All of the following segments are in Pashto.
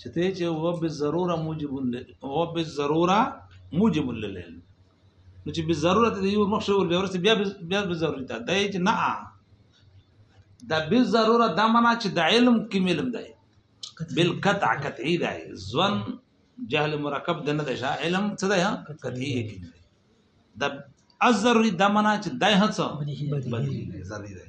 چې ته چې هو به ضروره موجب له هو به ضروره موجب له لین نو چې به ضرورت دی یو مخ شول به ورسې بیا بیا به ضرورت ده چې نه دا به ضروره دا معنا چې د علم کې علم دی بالقطع قطعی دی ځوان جهل مرکب د نه دی علم څه دی قطعی کې دا الضروري دا معنا چې دای هڅه بدلی دی ضروري دی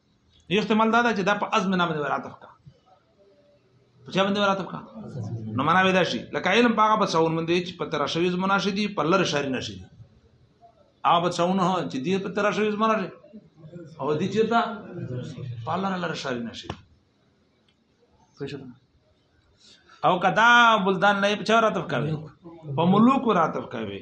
یو احتمال دا ده چې دا په عزم نه باندې وراتف کا په چا باندې وراتف کا نو معنا ودا شي لکه علم باغه په څون باندې چې په تر شوي زمونه شي دي په لر شاري نشي دي او په څونه چې دي په تر شوي زمونه شي او دي چې دا په لر لر شاري نشي او کدا بلدان نه په چا راتف کوي په ملوک راتف کوي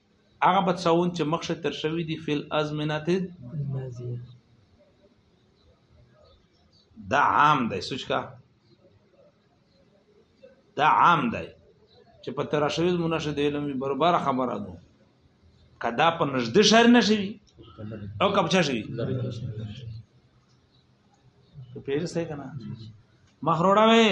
هغه بچاون چې مخشه تر شوی دی فل ازمنات دا عام دی سوچ کا دا عام دی چې په تر شوی مناشه دی علم برابر خبره ده کدا په نږدې شهر نشي او کپ چا شي په پیرسته کنه مخروړه وې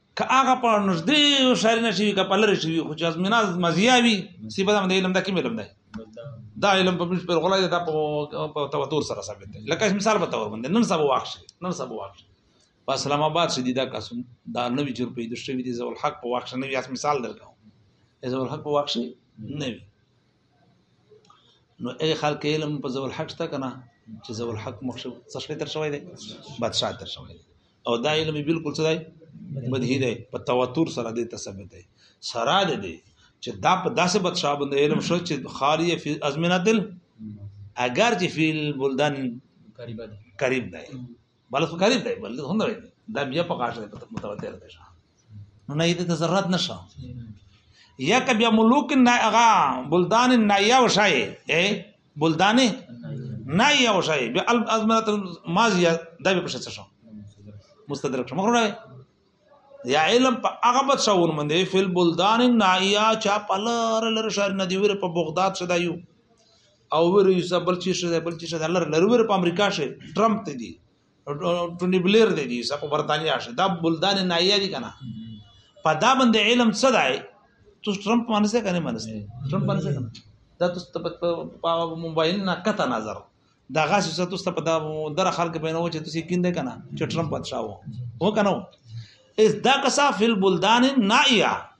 که هغه په نږدې شاري نه شي که په لرې شي خو چې ازمینه مزیا وي صفت هم د علم دا کوم علم دی دا علم په بشپړ غلا دی دا په تواتر سره ثابت دی لکه مثال په تور باندې نن سبا واخ شي نن سبا واخ شي په اسلام آباد شې دي دا قسم دا نوې جوړ پیدا شوی دی زول حق په واخ شي نوې اس مثال درکاو زول حق په واخ شي نوې نو اي خلک علم په زول حق شته کنه چې زول حق مخ شو څه شي تر شوی دی بادشاہ تر شوی دی او دا علم بالکل څه دی بدهی دی په تواتر سره دی تثبت دی سره دی چې دا په داسې بادشاہ باندې علم شو چې خالی فی ازمنه دل اگر چې فی البلدان قریب دی بل څه غریب دی بل څه نه دی دا بیا په غاښ دی متواتر دی نو نه دې ته ضرورت نشه یا ک بیا ملوک نه اغا بلدان نه یو شای اے بلدان نه یو شای بیا الازمات ماضیه دا به پښه شو مستدرک شو مخره یا علم په هغه بد شاور مندې فل بلدان نایا چا پلار لر شهر ندی ور په بغداد شدا یو او ور یو څه بل چی شه بل چی شه الله لرور په امریکا شه ټرمپ ته دی ټونی بلیر دی دی سکو برتانیا شه دا بلدان نایه دي کنه په دا باندې علم څه دی تو ټرمپ باندې څه کنه باندې ټرمپ باندې څه کنه دا تاسو ته په موبایل نه کته نظر دا غاس څه تاسو ته په دا در خلک په نو چې تاسو کیند کنه چې ټرمپ پاتشاو هو کنه اس دا کسا فل بلدان نایه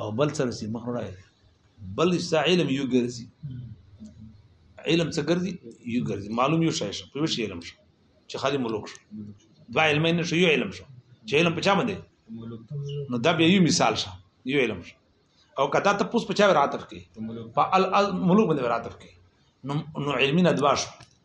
او بل سره سي مخ راي بل ستا علم یو ګرځي علم څه ګرځي یو ګرځي معلوم یو شای شو په شی علم شو چې خالي ملوک شو دا علم نه شو یو علم شو چې علم په چا باندې نو دا بیا یو مثال شو یو علم شو او کدا ته پوس په چا راتف کې په ملوک باندې راتف کې نو نو علمي ندوا شو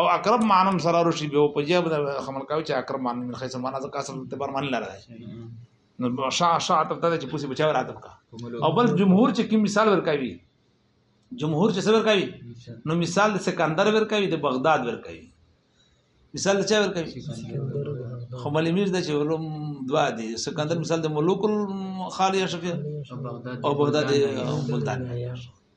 او اقرب معنم سره رشي به په جواب د خمل کاوي چې اقرب معنی من خیسه معنا ځکه اصل اعتبار معنی لره نو شا شا ته ته چې پوسی بچاو راتب کا او بل جمهور چې کوم مثال ورکوي جمهور چې څه ورکوي نو مثال د سکندر ورکوي د بغداد ورکوي مثال د چا ورکوي خو ملمیر د چې علوم دوا دي سکندر مثال د ملوک الخالی شفیع او بغداد ملتان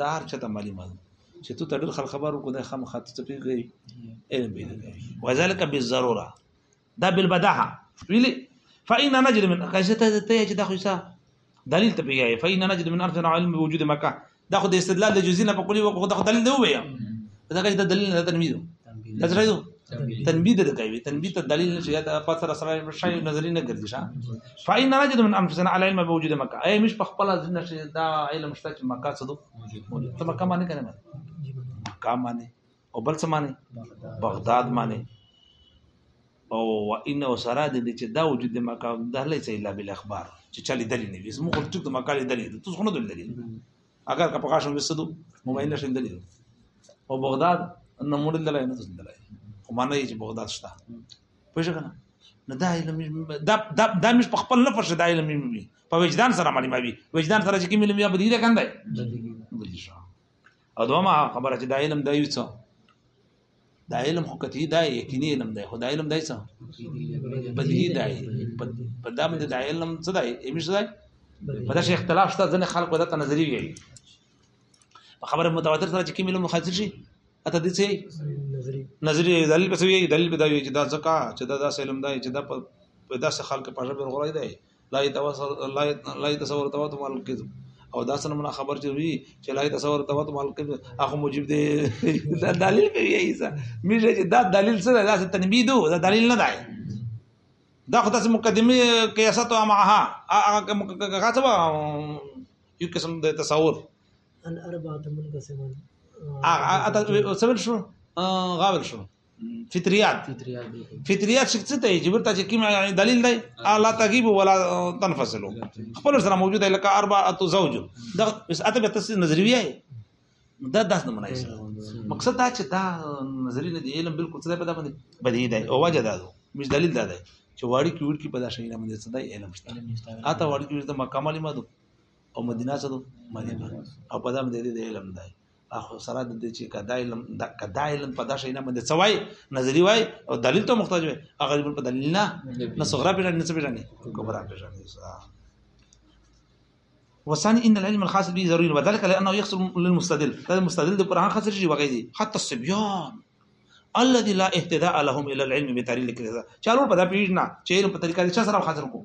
دا هر چاته معلومه ده چې ته ډېر خلک خبرو کو دا خامخا ته څه پیږي علم پیدا کوي وذلک بالضروره دا بالبداهه ویلي فإن نجد من کایسه ته ته چې دا خو څه دلیل ته پیږي فإن نجد من ارثنا علم بوجود مکه دا خو د استدلال د جزئی نه په کلی وکړو دا خو دلیل دی ویا دا که دا دلیل نه تنویزو دا څه تنبیه در کوي تنبیه ته دلیل نشي دا په سره سره شای نظر نه ګرځي شه فاین نجد من انفسنا علی علم بوجود مکه اي مش په خپل ځین نشي دا علم شته چې مکه څه دو ته مکه معنی کنه مکه معنی او بل څه معنی بغداد معنی او ان وسره د دې چې دا وجود مکه د هلې څه الا بالاخبار چې چالي دلیل نه وي زموږ ټول د مکه دلیل تاسو خو نه دلیل اگر که پکا شم وسدو موبایل نشم دلی او بغداد نه مور دلای نه دلای خو معنی چې بغداد شته پوه شو کنه نه دا علم دا دا دا مش په خپل نفس دا علم مې په وجدان سره معلومه وي وجدان سره چې کوم علم یا بدیره کنده او دوما خبره چې دا علم دا یو څه دا علم خو کتی دا یقیني علم دی خو دا علم دی څه بدیهي دی په دا باندې دا علم څه دی علمي څه دی په داسې اختلاف شته ځینې خلک به دا ته نظري وي په خبره متواتر سره چې کوم علم مخالف شي اته دې څه نظري دلیل به څه وي دلیل به دا وي چې دا ځکه چې دا داسې علم دی چې دا په داسې خلک په ژبه غوړای دی لا يتصور تواتم الكذب او دا سره منا خبر چې وی چې لا يتصور تواتم الكذب اخو موجب دی دا دلیل کوي ایسا مشه چې دا دلیل سره دا تنبیه دو دا دلیل نه دی دا خو تاسو مقدمه قیاسات او معها هغه څه یو قسم د تصور ان اربعه من قسمان هغه سمل شو غابل شو فطریات فطریات شي څه ته جبر ته چې کوم یعنی دلیل دی الا تغیب ولا تنفصل خپل سره موجود دی لکه اربعه زوج دا بس اته به تاسو نظریه دا داس نه منای مقصد دا چې دا نظریه نه دی علم بالکل څه په دا باندې بدی دی او وجه دا مش دلیل دا دی چې واړی کې وړ کې په دا شي نه باندې څه دی علم شته اته واړی کې د مکمل ما دو او مدینه څه دو مدینه او په دا باندې دی علم دی اخو سره د دې چې کدا علم د کدا علم په داسې نه باندې څوای نظری وای او دلیل ته محتاج وای هغه علم په دلیل نه نه صغرا پیژنې نه څه پیژنې کبرا پیژنې وسان ان العلم الخاص به ضروري وذلك لانه يخسر للمستدل هذا المستدل د قران خسر شي وغي دي حتى الصبيان الذي لا اهتداء لهم الى العلم بتعليل الكذا چالو په دا پیژنه چې علم په طریقه دي چې سره خاطر کو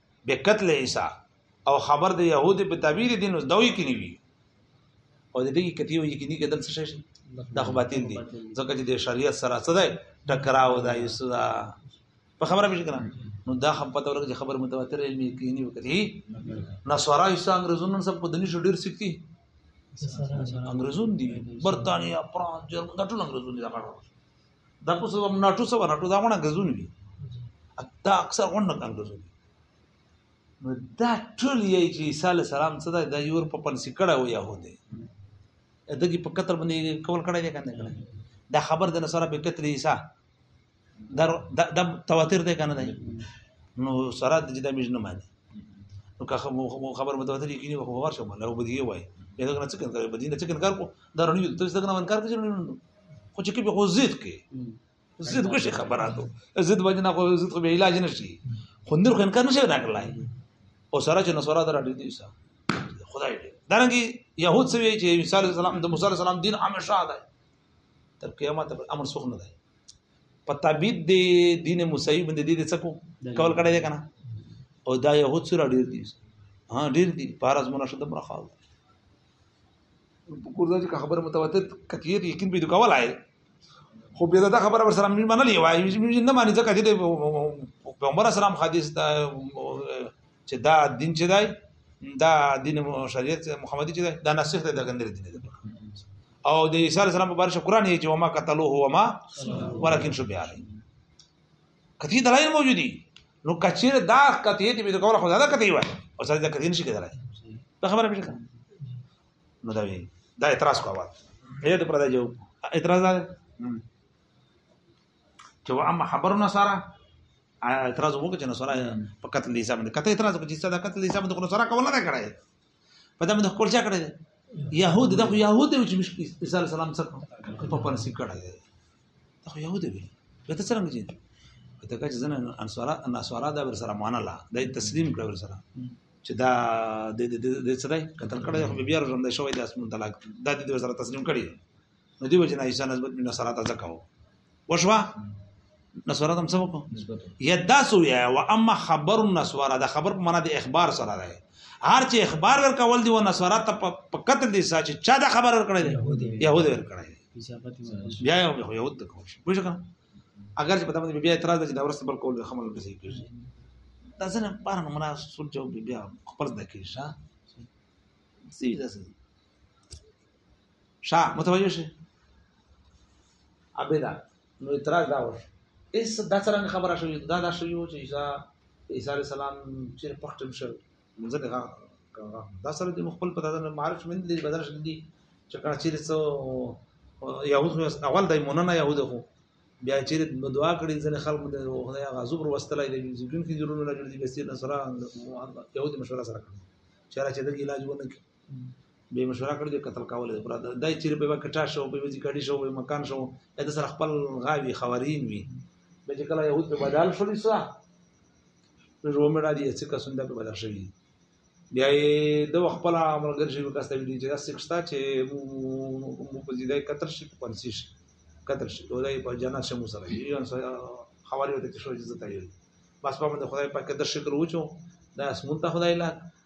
به قتل عیسی او خبر د يهود په تعبیر دین اوس دوی کې نیوي او د دې کتیو یې کې نه کېدل څه شي دا خو باطل دي ځکه چې د شریعت سره څه دی ټکراو دا یې سودا په خبره مې کړم نو دا خبره پته ورکړي خبر متواتر علمي کینی وکړي نصارا ایسا انګريزونو سب په دني شو ډیر سکتي انګريزون دي برتانیا فرانس جرمن دا ټول انګريزون دي دا کار دا خو سم ناټو سو ناټو دا غونه غزون وی دا اکثر غونه کان غزون نو دا ټول یې چې عیسی علی السلام څه دا د یور په پنسي کړه و يهودي دغه په قطر باندې کول کړه دې کنه کړه دا خبر د نصره به قتل عیسی در د تواتر دې کنه دی نو سره د جدا مج نه مانی نو که خبر متواتر یې کینی خو خبر شوم له بدی وای دا څنګه څنګه بدی نه څنګه کار کو دا رڼیو ته څنګه منکر کوي خو چې کې خو زید کې زید خو شي خبراتو زید باندې نه خو زید خو به علاج نشي خو نور خو انکار نشي دا کړلای او سره چې نصارا درته دي صاحب خدای دې درنګي يهود سوي چې عيسى عليه السلام د موسی عليه السلام دین همیشه ده تر قیامت امر سوخ نه ده په تعبید دی دین موسی باندې دې څه کو کول کړی دی کنه او دا يهود سره ډیر دي ها ډیر دي پارس مناشد مرخال په کور ځای کې خبره متواتر کثیر یقین به کولای خو به دا خبره ور سره مې منلې وای مې نه مانی ځکه چې پیغمبر اسلام حدیث دا چې دا دین چې دی دا دین شریعت محمدي چې دی دا نسخ دی دا ګندر دین دی او د عیسی السلام په بارش قران یې چې وما قتلوه وما ولكن شبه عليه قطعي دلایل موجود دي نو کچیر دا قطعي دې به کوله خدای دا قطعي وای او سره دا قطعي نشي کېدلای دا خبره به شي نو دا وی دا اعتراض کوه اې دې پر دا جو اعتراض دا چې وا اما خبر نصارا اعتراض وکړي چې نصارا په قتل حساب دي کته اعتراض وکړي چې دا قتل حساب د نصارا کول نه کړای په دمه د خپل چا کړی دی يهود دغه يهود چې عيسى عليه السلام څخه په پنځ کړه دی دغه يهود وي به ته څنګه جن په دغه چې زنه انصارا انصارا دا ور سره معنا لا د تسلیم کړ ور سره چې دا د د د سره قتل کړه خو بیا روان دی شوی د اسمن طلاق دا د ور سره تسلیم کړی نو دی وجه نه عیسی نسبت من نصارا ته ځکه وشوا نصارا تم سبق یدا سو یا و اما خبر النصارا دا خبر معنا د اخبار سره راځي هر چې اخبار ورکول دی و نصارا ته په قتل دي ساچ چا دا خبر ورکړی دی يهود ورکړی بیا یو يهود ته کوم شي پوه شو اگر چې په دمه بیا اعتراض چې دا ورسته بل کول خمل به صحیح کیږي دا څنګه پاره نمونه سول جواب بیا خپل د کیږي ها سی دا څه شا متوجه شي ابدا نو اعتراض دا وش اس دا څنګه خبره شوې دا دا شوې و چې عیسی عیسی علی السلام چې پختم شو موږ ته دا سره د مخبل په دغه معرف من دي بدل شل دي چې کله چې څو یهود اول دای مونږ نه یهود خو بیا چې دعا کړې ځنه خلک د خدای غزوب وروستلای دي ځګون کې ضرورونه لګړي دي بسیر نصران یهودي مشوره سره کړې چې راځي د علاج ونه به مشوره کړې د قتل کول د پرا دای چې په وکټا شو په وځي کړي شو په مکان شو د سره خپل غاوي خوارین وي به چې کله یو په بدل شول سره رومړه دي چې کسون د په بدل شوی بیا د خپل عملګر شي وکاسته ویډیو چې دا سکستا چې مو په دې قتل شي په پنځه شي قتل شي او دای په جنت شمو سره یو خواري وته چې شو عزت یې بس په من خدای پاک د شکر وچو دا اسمون ته خدای لاک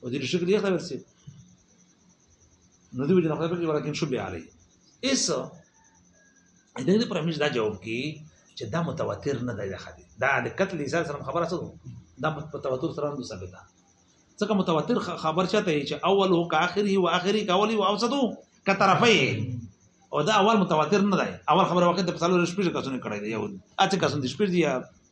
او دې شکل یې خبر سي نو دې وجنه خبر کې ورکه شو بیا علي ایس دې دې پرمیز دا جواب کی چې دا متواتر نه دی خدي دا د قتل ایزال سره خبره سره دا متواتر سره هم ثابت ده څنګه متواتر خبر چاته چې اول هو کا اخري او اخري کا اولي او اوسطو کا طرفي او دا اول متواتر نه دی اول خبره وخت د پسلو رشپې کسونه کړی دی یو اته کسونه د شپې دی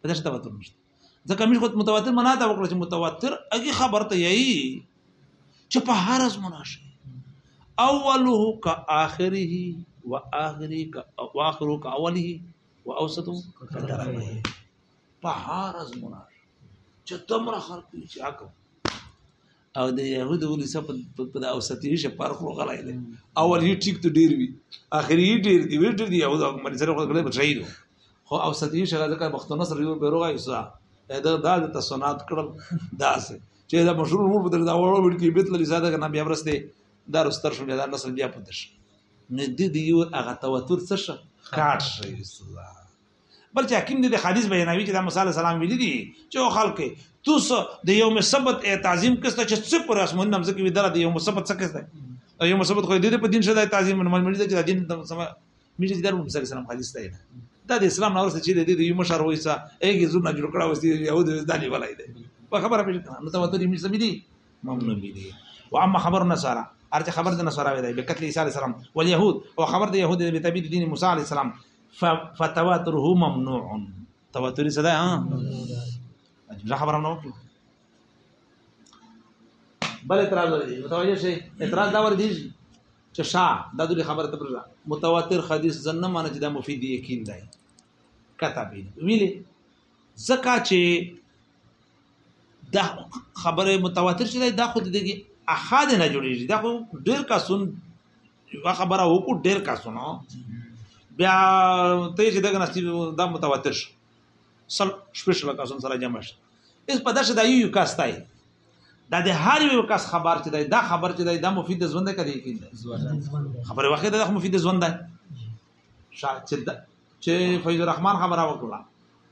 په دې تواتر نشته ځکه موږ خود متواتر منا ته وکړو چې متواتر هغه خبر ته یی چې په هر از مناشه اوله کا اخره و اخره کا واخره کا اوله و اوسطه په هر از مناشه چې تمره خر کې چې اکم او د يهودو ولي څه په د اوسطي شي پر خو غلای دي اول یې ټیک ته ډیر وی اخر یې ډیر دی وی ډیر دی يهودو باندې سره خو غلای بچی دي خو اوسطي شي غزه کار بختونه سره یو بیروغه ایسا دا دا د تصنات کړم داسې چې دا مشهور ور بدل دا وړو وړ کې بیت لري زاده کنه بیا ورسته دا رستر شو دا نسل بیا پدش نه دي دی یو هغه توتر څه شه کاټ شي بل چې حکیم دې د حدیث بیانوي چې د موسی علی السلام ویلي دي چې خلک توس د یوم سبت تعظیم کسته چې څه پر اسمن نمځ کې ودره د یوم سبت څه کسته یوم سبت خو دې په دین شته تعظیم نه ملي چې د دین د سم ملي چې درو موسی علی السلام حدیث دی دا د اسلام نور څه چې د یوم شهر وایسا ایګي زونه جوړ کړه وستي یهود دالي ولای دی په خبره پېژنه نو ته وته دې مې سمې دي ممنون دي واما خبر نصارا ارته خبر د نصارا وی دی بکتل عیسی علی السلام واليهود او خبر د يهود د تبید دین موسی علی السلام فتواتره ممنوع تواتری صدا ها دا خبره نه وکړه بل اعتراض ورته متوجه شي اعتراض دا ور دي چې شا د دې خبره ته پرځه متواتر حدیث زنه معنی چې دا مفید یقین دی کتاب ویلې زکه چې دا خبره متواتر شې دا خود دې احاد نه جوړیږي دا خو ډیر کسون یو خبره وکړو ډیر کاسونه بیا ته چې دغه نستی دا متواتر شو سل شپږ کاسونه سره جمع شو اس په داسې د یو کاس تای دا د هر یو کاس خبر چې دی دا خبر چې دی دا مفید ژوند کړي کیږي خبره واخې دا مفید ژوند دی شاه چې چې فیض الرحمن خبره وکړه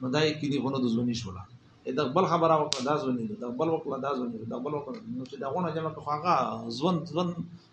نو دا یې کې دی غونو د ژوند شولا دا بل خبره وکړه دا ځونی دا بل وکړه دا ځونی دا بل وکړه نو چې دا غونه جمع کوه هغه ځوند ځوند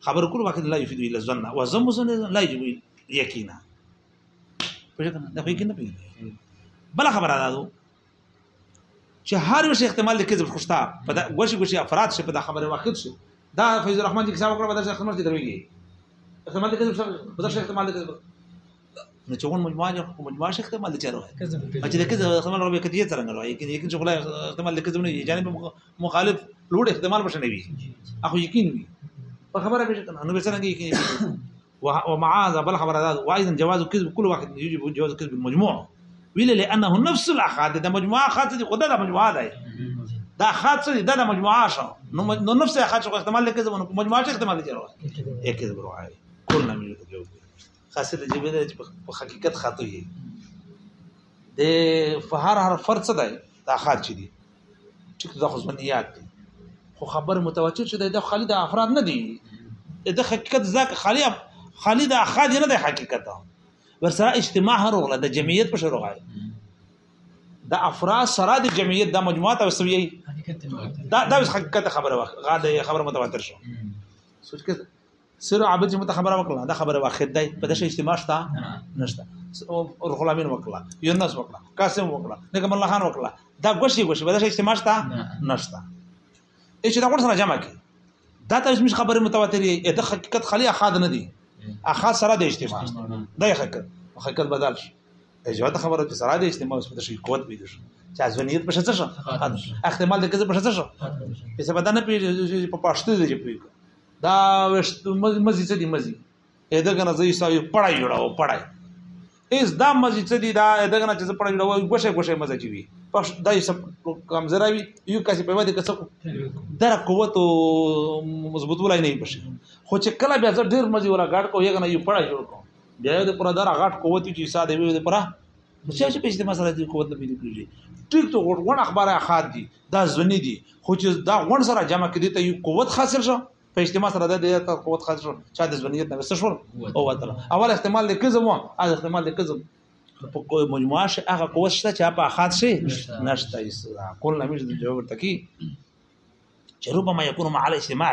خبر کول واقع لا يفيد الا الظن وزم وزن لا يجب يقينا پوهه کنه دا خو کې نه پیږي بل خبره ده چې هر یو شي احتمال د کذب خوشتا په دا غوشي غوشي افراد شي په دا خبره واقع شي دا فیض الرحمن چې کتاب وکړه په دا څه خبره درويږي احتمال د کذب په دا څه احتمال د کذب نو چې مونږ مجموعه جوړ کوم مجموعه شخص مال چارو چې د کزه خپل ربي کدي څنګه لوي یقین یقین چې خلای احتمال لکه زمونږ جانب مخالف لوړ احتمال بشه نه وي اخو یقین وي په خبره به څنګه نو به څنګه یقین ومعاذ بل خبر هذا وايضا جواز الكذب كل واحد يجب جواز الكذب المجموع ویل لانه نفس الاخاد د مجموعه خاطر خدای د مجموعه ده دا خاص دي دا مجموعه شو نو نفس خاص احتمال لکه زمونږ مجموعه احتمال دي راوړي اکذب راوړي كلنا من يتجاوز خاصه د جبه ده چې په حقیقت خاطو یې د فهر هر فرص ده دا خار چي دي چې دا خو ځنیات دي خو خبر متواتر چې د خالد افراد نه دي د حقیقت ځکه خالي خالي د اخاد نه د حقیقت ورسره اجتماع هروغله د جمعیت په شروع غواړي د افراد سره د جمعیت د مجموعات او سوي دا د حقیقت خبره غاده خبره متواتر شو سوچ کې سر عابد چې مت خبره وکړه دا خبره واخد دی په دغه اجتماع شته نشته او غلامین وکړه یونس وکړه قاسم وکړه نګم الله خان وکړه دا غوشي غوشي په دغه اجتماع شته نشته اې چې دا ور سره جمع کی دا ته مش خبره متواترې د حقیقت خلی اخاد نه دی اخاد سره د اجتماع دا حقیقت حقیقت بدل شي اجازه ته خبره چې سره د اجتماع په شي قوت پیدا شي چې ازونیت په شته شو احتمال د کزه په شته شو په سبا نه پیږي په پښتو دی چې پیږي دا وشت مزي څه دي مزي اې دغه نه زې ساوي پړای جوړاو پړای ایس دا مزي څه دي دا دغه نه چې پړ جوړ وي ګوشه ګوشه مزه چی وي پښ دای سب کمزرا وي یو کسي په وته کسه در قوت مضبوط ولای نه بشي خو چې کله بیا ډیر مزي ولا غاټ کو یګ نه یو پړ جوړ کو بیا د پر در غاټ قوت چې ساده وي د پر چې چې پېژنې مسله دې قوت نه پیدا کیږي ټیک ته غوړ غوړ اخبار اخاد دي دا ځنی دي خو چې دا غوړ سره جمع کړي ته یو قوت حاصل شو په اجتماع سره د دې قوت حاصل شو چې د ځنیت نه څه شو او وتل اول احتمال د کزم او احتمال د کزم په کوی مجموعه شي هغه قوت شته چې په اخاد شي نشته ایسه کول نه مش د جواب ورته کی چې ربما يكون مع الاجتماع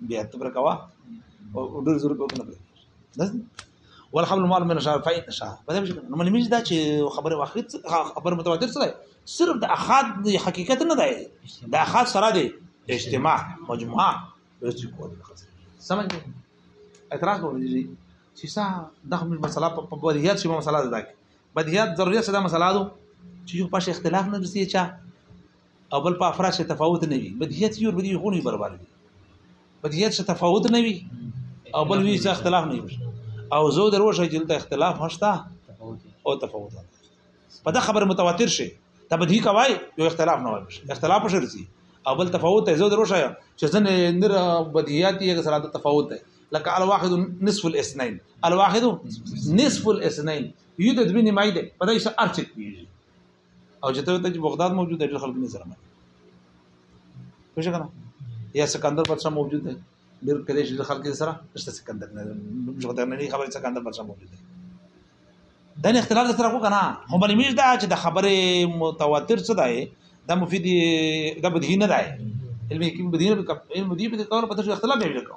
بیا ته پر کوا او ډېر زور په کنه بس والحمل مال من شاء فاین شاء په دې مشکل نو ملمج دا چې خبره واخیت خبر متواتر سره صرف د اخاد د حقیقت نه دی د اخاد سره دی اجتماع مجموعه ورته کول سمجھ اعتراض کوي دي چې سا دغه مسله په بدیهیات شی مسله ده بدیهیات ضروري څه ده مسله ده چې یو پښه اختلاف نه دي چې او بل په افراد څه تفاوت نه وي بدیهیت یو بدیهی خونی برابر دي بدیهیت څه تفاوت نه وي او بل وی څه اختلاف نه وي او زه دروښه چې دلته اختلاف هشته او تفاوت په دا خبر متواتر شي ته بدیهی کوي یو اختلاف نه وي اختلاف شرسي او بل تفاوت زه دروښه چې ځنه نر بدیهیات یې سره تفاوت دی لکه الواحد نصف الاثنين الواحد نصف الاثنين یو د دوی نیمای دی په دې سره ارچ کیږي او چې ته ته بغداد موجود دی ډېر خلک نه سره مانی پوه شو کنه یا سکندر پاتشاه موجود دی ډېر کله چې خلک سره نشته سکندر نه بغداد نه خبره سکندر پاتشاه موجود دی دا نه اختلاف سره کو کنه خو بل میش دا چې د خبره متواتر څه دی دا مفید دا بدهی نه دی علم کې بدهی نه علم دی په کار پته اختلاف دی وکړو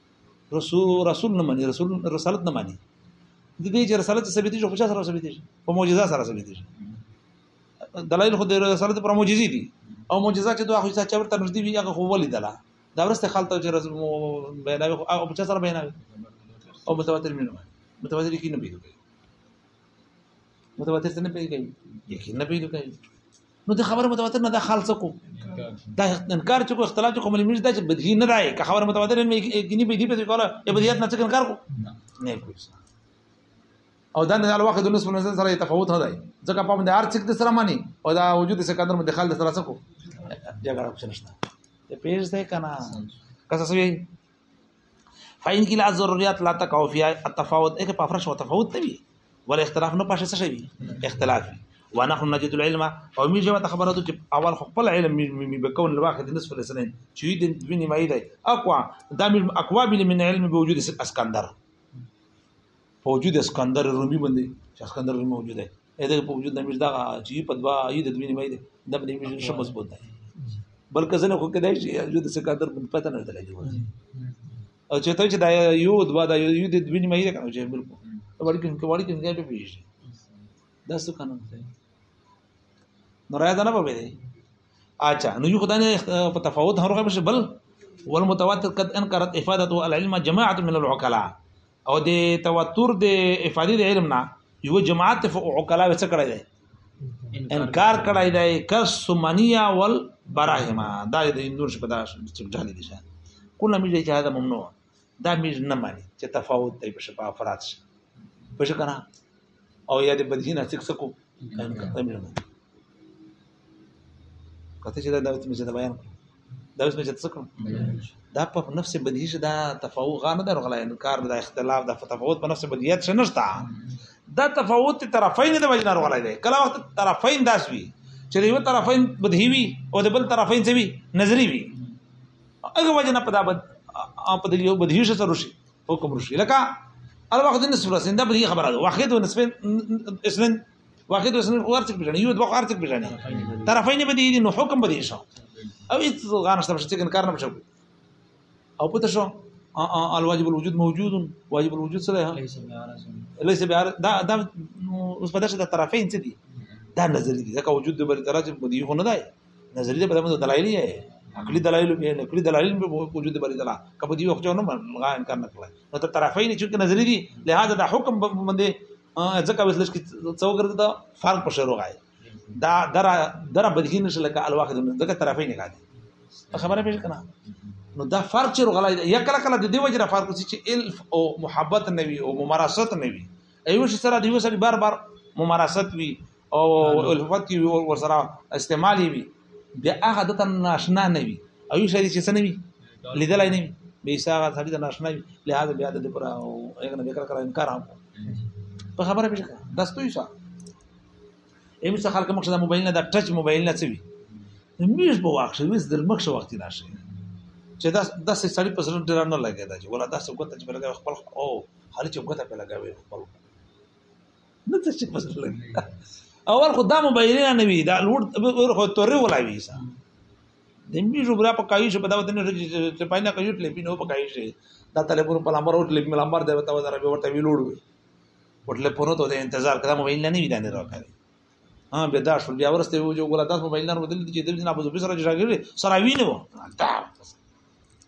رسول رسول نه مانی رسول رسالت نه مانی د دې چې رسالت ثابتې شو خوشا سره ثابتې شي په معجزه سره ثابتې شي دلایل خو د رسالت پر معجزې دي او معجزه چې دوه خو چې ورته نږدې وي هغه خو ولیدله دا ورسته خلته چې رسول بیانوي او په چا سره بیانوي او متواتر مینه متواتر کې نه پیږي متواتر څه نه پیږي یقین نه پیږي نو د خبره متواتر نه دا خال څه کو دا انکار چې کو اختلاف چې کوم لمج دا چې بدی نه راي که خبره متواتر نه کینی بدی په کوله یا بدیات نه څه انکار کو نه کوي او دا نه الواحد النصف نظر سره تفاوت نه دی ځکه په دې ارڅک د سره مانی او دا وجود سکندر مدخل د سره څه کو جګړه کوم نشته ته پیژ ده کنه کسه سوی فاین کې لا ضرورت لا تکاو فی التفاوت اګه په فرش او تفاوت دی ول اختلاف نه پښه څه شي اختلاف ونحن نجد العلم او می جوه خبره ده چې اول خپل علم می بکون الواحد نصف السنين چې د دوی نیمه دی اقوا دا می اقوا بل من علم بوجود اسکندر په وجود اسکندر رومي باندې اسکندر رومي موجود دی اې دغه په وجود نه مش دغه چې په دوا یې د دوی نیمه ده د دې مش شمس بوت ده بلکې ځنه خو کدای شي یو د سکادر په پته نه درلګي او چې ته چې دا یو د بعد یو د دوی مې یې کنه چې بالکل وړي کې وړي کې نه پیږي دا څه کنه نو راځه نه پوي اچھا نو یو خدای نه په تفاوت هرغه بشه بل والمتواتر قد انکرت افاده العلم جماعه من العقلاء او د تواتر د افاده د علم نه یو جماعت فوق عقلاء څه کړی دی انکار کړی دی کس سمنیا والبراهما دا د اندور شپه دا چې جالي دي شه کله مې چې هدا ممنوع دا میز نه مانی چې تفاوت دی په شپه افراد شي په شکنه او یا د بدهی نه څک سکو کته چې دا د میز د بیان دا اوس میز څک دا په نفس بدهی شدا تفاوت غانه در غلا انکار دا اختلاف دا تفاوت په نفس بدهیت شنشتا دا تفاوت طرفین د وجنه غلا دی کله وخت طرفین داس وی چې یو طرفین بدهی وی او د بل طرفین څه وی نظری وی هغه وجه نه پدا بد په دې یو بدیو سره شي حکم رشي لکه الوقت نصف رسن دا به خبره ده واحد و نصفين اسنن واحد و اسنن ورڅ پیژنې یو دوه ورڅ پیژنې طرفین به دي نو حکم به دي شو او هیڅ غان شته چې کار نه بشو او پته شو الواجب الوجود موجود واجب الوجود څه ده ليس بعارض دا دا اوس په دغه طرفین څه دي دا نظر دي ځکه وجود د بل درجه بدیو نه دی نظریه په دمه دلایل یې عقلي دلایل به نه کړی دلایل به وجود بری دلا کبه دی وخت نه مغا انکار نه کړای نو ته طرفین چې نظری دي لہذا د حکم باندې ځکه وسل چې څو ګرځي دا فرق په شروع غای دا در در بدلی نشه لکه الواحد ځکه طرفین نه غادي خبره پېښ کنا نو دا فرق چې غلا یا کله کله د دې وجه نه فرق چې الف او محبت نه وي او ممارست نه وي ایو شي سره دیو سره بار بار ممارست وي او الفت کې ور سره استعمالي وي بیا هغه د تن ناشنا نه وي او یو شری چې څه نه وي لیدلای نه وي به ساغه سړي د ناشنا وي لهدا بیا د پر او هغه نه وکړ کړه انکار هم په خبره به ښه دستوي ښه ایم څه خلک مخ د موبایل نه د ټچ موبایل نه څوي میش به واخښ ویس د مخ شو وخت راشه چې دا د سړی په سر ډیر نه لګیدا چې ولا دا څه ګوت چې بلګا خپل او حالي چې ګوت په لګاوي خپل نه څه چې پس لګي اول خو دا موبایلونه نه وي دا لوړ خو تورې ولاوي سا د می جو برا په کایو شو په دا وته نه چې پاینه کایو ټلې پینو په کایو شي دا تلفون په لامر او ټلې په لامر دی وته وته به ورته ویلوړ وي ورته په نو ته انتظار کړم موبایل نه وی دا نه راکړي ها به دا شو بیا ورسته وو جو ګره تاسو موبایل نه ودل چې د جناب زو بسره جوړګری سره وینو دا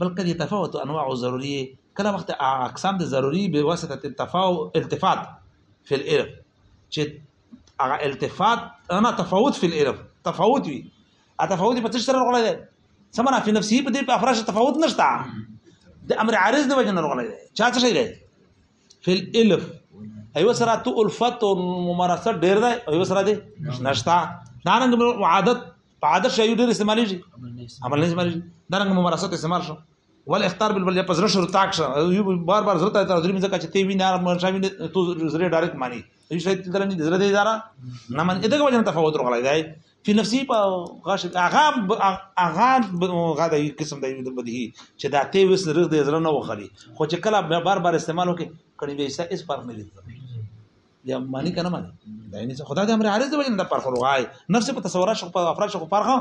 بلکې د تفاوت انواع ضروري کله وخت اقسام د ضروري به واسطه تفاوت التفات فی الالف چې هغه التفات انا تفاوت فی الالف تفاوت وي ا تفاوت په څه سره راغلی دی سمنا فی نفسه په دې په افراش تفاوت نشته د امر عارض د وجه نه راغلی دی چا څه شي دی فی الالف ایو سره تو الفت او ممارسه ډیر دی ایو سره دی نشته دا نن عادت په عادت شي ډېر استعمالېږي عمل نه استعمالېږي دا رنګ ممارسات استعمال شو ول اختار بل بل په زړه شروع تاک شه بار بار زړه ته تر درې مزه کچته وی نه مر شامل تو زړه ډایرکټ مانی هیڅ شي تل نه زړه دې اداره نه من دغه وجه تفاوت راغلی دی په نفسي په غاش اغا اغا غا د قسم دی د بدی چې دا ته وس رغ دې زړه نه وخلی خو چې کله بار بار استعمال وکړي کړي به ایسه اس پر نه لیدل یا معنی کنه معنی دا یعنی خدای د امر عارض دی وجنه د پر خلغای نفس په تصورات شو په افراد شو پرخه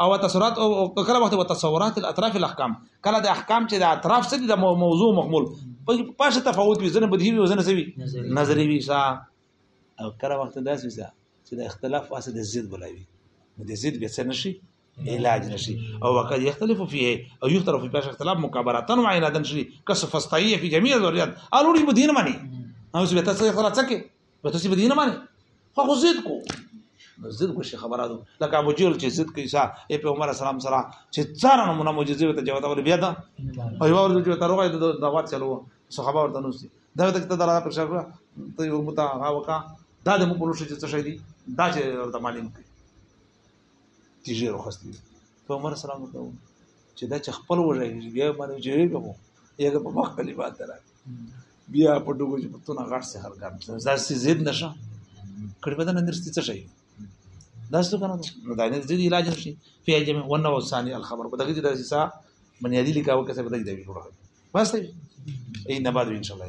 او تصورات او کله وخت په تصورات الاطراف الاحکام کله د احکام چې د اطراف سره د موضوع مخمول پاشه تفاوت وي زنه بدیهي وي زنه سوي نظری وي سا او کله وخت داسې وي چې د اختلاف واسه د زید بلاوي د زید به څه نشي علاج نشي او وقد يختلف فيه او يختلف في بشر اختلاف مكابرة وعنادا شي كسف استعيه في جميع الذريات الوري بدين ماني او سبت څه خلا څکه به تاسو بدين ماني خو خو زید کو زید کو شي خبره ده لکه ابو جول چې زید کوي صاحب اي په عمر سلام سره چې څار نمونه معجزه ته جواب ور بیا ده او یو ورته چې تروغه د دعوت چلو سو خبر ورته نو سي دا ته ته دراته پر شکر ته یو متا هغه وکا دا د مو په لوشه چې څه شي دي دا چې ورته معلوم کړي تیجه رخصتی په عمر سلام ته چې دا چې خپل وژای بیا باندې جری کوم یګه په مخ کلی بات درا بیا په ډوګو چې پتون غاټ سه هر کار دا سي زید نشه کړي بدن اندر ستې څه شي دا څه کنه نو دا نه زید علاج نشي په جمع ونه او ثاني الخبر په دغه دې دا سا بنیادی لیکاو کسه په دې دی بس ای نه بعد ان شاء الله